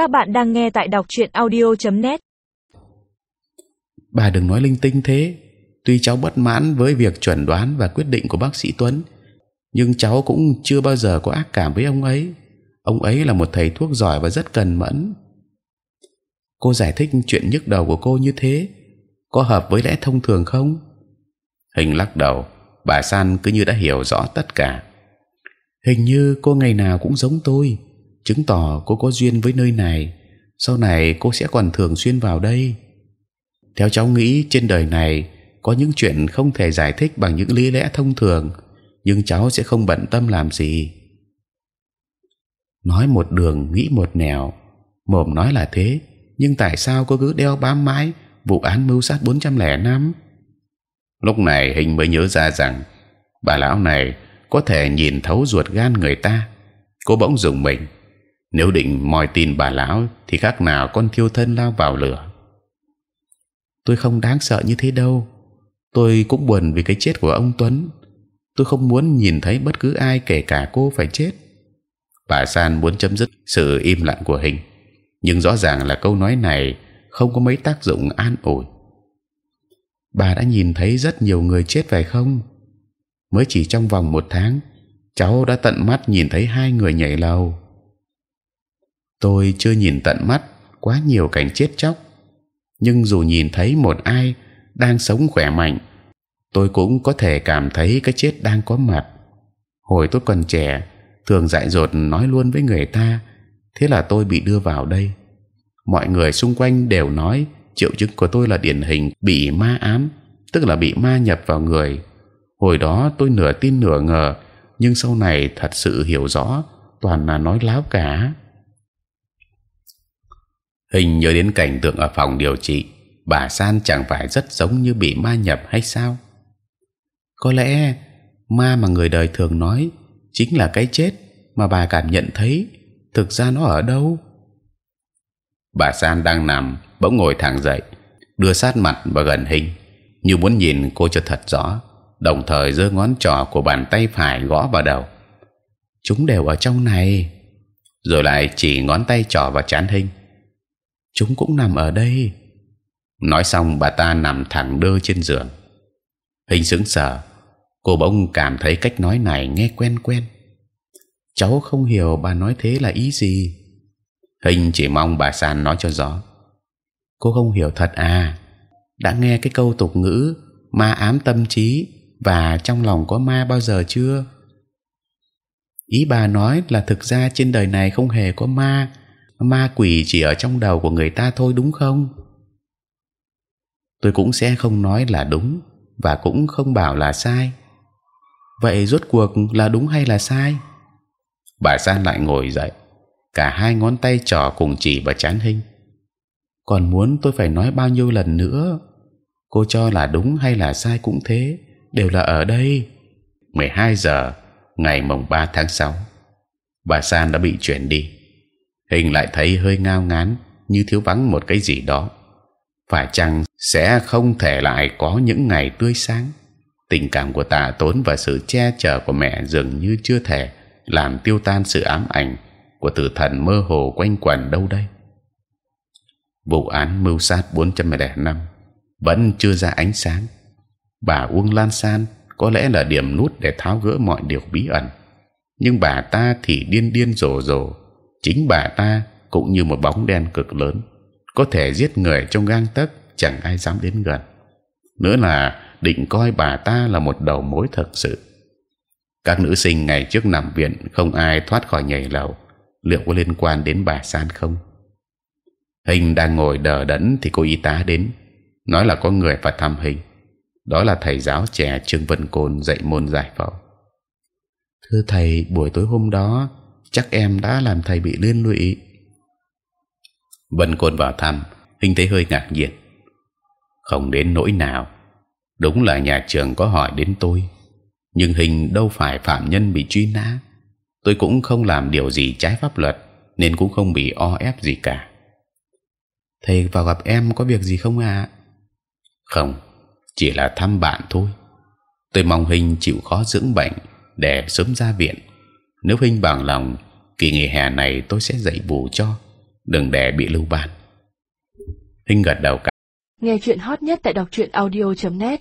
Các bạn đang nghe tại đọc truyện audio.net. Bà đừng nói linh tinh thế. Tuy cháu bất mãn với việc chuẩn đoán và quyết định của bác sĩ Tuấn, nhưng cháu cũng chưa bao giờ có ác cảm với ông ấy. Ông ấy là một thầy thuốc giỏi và rất cần mẫn. Cô giải thích chuyện nhức đầu của cô như thế, có hợp với lẽ thông thường không? Hình lắc đầu, bà San cứ như đã hiểu rõ tất cả. Hình như cô ngày nào cũng giống tôi, chứng tỏ cô có duyên với nơi này. Sau này cô sẽ còn thường xuyên vào đây. Theo cháu nghĩ trên đời này có những chuyện không thể giải thích bằng những lý lẽ thông thường, nhưng cháu sẽ không bận tâm làm gì. Nói một đường nghĩ một nẻo, mồm nói là thế, nhưng tại sao cô cứ đeo bám mãi vụ án mưu sát 405? Lúc này hình mới nhớ ra rằng bà lão này có thể nhìn thấu ruột gan người ta. Cô bỗng dùng mình. Nếu định moi tin bà lão thì khác nào con thiêu thân lao vào lửa. Tôi không đáng sợ như thế đâu. Tôi cũng buồn vì cái chết của ông Tuấn. Tôi không muốn nhìn thấy bất cứ ai kể cả cô phải chết. Bà San muốn chấm dứt sự im lặng của hình, nhưng rõ ràng là câu nói này không có mấy tác dụng an ủi. Bà đã nhìn thấy rất nhiều người chết phải không? Mới chỉ trong vòng một tháng, cháu đã tận mắt nhìn thấy hai người nhảy lầu. Tôi chưa nhìn tận mắt quá nhiều cảnh chết chóc, nhưng dù nhìn thấy một ai đang sống khỏe mạnh, tôi cũng có thể cảm thấy cái chết đang có mặt. Hồi tôi còn trẻ, thường dại dột nói luôn với người ta, thế là tôi bị đưa vào đây. Mọi người xung quanh đều nói triệu chứng của tôi là điển hình bị ma ám, tức là bị ma nhập vào người. Hồi đó tôi nửa tin nửa ngờ, nhưng sau này thật sự hiểu rõ, toàn là nói láo cả. Hình nhớ đến cảnh tượng ở phòng điều trị, bà San chẳng phải rất giống như bị ma nhập hay sao? Có lẽ ma mà người đời thường nói chính là cái chết mà bà cảm nhận thấy. Thực ra nó ở đâu? Bà San đang nằm bỗng ngồi thẳng dậy, đưa sát mặt và gần hình, như muốn nhìn cô cho thật rõ, đồng thời giơ ngón trỏ của bàn tay phải gõ vào đầu. Chúng đều ở trong này, rồi lại chỉ ngón tay trỏ vào chán hình. Chúng cũng nằm ở đây. Nói xong bà ta nằm thẳng đơ trên giường. Hình sững sờ, cô bỗng cảm thấy cách nói này nghe quen quen. Cháu không hiểu bà nói thế là ý gì. Hình chỉ mong bà San nói cho rõ cô không hiểu thật à đã nghe cái câu tục ngữ ma ám tâm trí và trong lòng có ma bao giờ chưa ý bà nói là thực ra trên đời này không hề có ma ma quỷ chỉ ở trong đầu của người ta thôi, đúng không? Tôi cũng sẽ không nói là đúng và cũng không bảo là sai. Vậy rốt cuộc là đúng hay là sai? Bà san lại ngồi dậy, cả hai ngón tay trỏ cùng chỉ và chán hình còn muốn tôi phải nói bao nhiêu lần nữa? Cô cho là đúng hay là sai cũng thế, đều là ở đây. 12 giờ, ngày mồng 3 tháng 6 bà San đã bị chuyển đi hình lại thấy hơi ngao ngán như thiếu vắng một cái gì đó phải chăng sẽ không thể lại có những ngày tươi sáng tình cảm của tạ tốn và sự che chở của mẹ dường như chưa thể làm tiêu tan sự ám ảnh của tử thần mơ hồ quanh quẩn đâu đây vụ án mưu sát 405 vẫn chưa ra ánh sáng. Bà Uông Lan San có lẽ là điểm nút để tháo gỡ mọi điều bí ẩn, nhưng bà ta thì điên điên rồ rồ. Chính bà ta cũng như một bóng đen cực lớn, có thể giết người trong gang tấc, chẳng ai dám đến gần. Nữa là định coi bà ta là một đầu mối thật sự. Các nữ sinh ngày trước nằm viện không ai thoát khỏi nhảy lầu, liệu có liên quan đến bà San không? hình đang ngồi đờ đẫn thì cô y tá đến nói là có người phải thăm hình đó là thầy giáo trẻ trương vân côn dạy môn giải phẫu thưa thầy buổi tối hôm đó chắc em đã làm thầy bị liên lụy vân côn vào thăm hình thấy hơi ngạc nhiên không đến nỗi nào đúng là nhà trường có hỏi đến tôi nhưng hình đâu phải phạm nhân bị truy nã tôi cũng không làm điều gì trái pháp luật nên cũng không bị o ép gì cả thầy vào gặp em có việc gì không ạ? Không, chỉ là thăm bạn thôi. Tôi mong Hình chịu khó dưỡng bệnh để sớm ra viện. Nếu huynh bằng lòng, kỳ nghỉ hè này tôi sẽ dạy bù cho. đừng để bị lưu ban. huynh gật đầu. cả Nghe chuyện hot nhất tại đọc truyện audio .net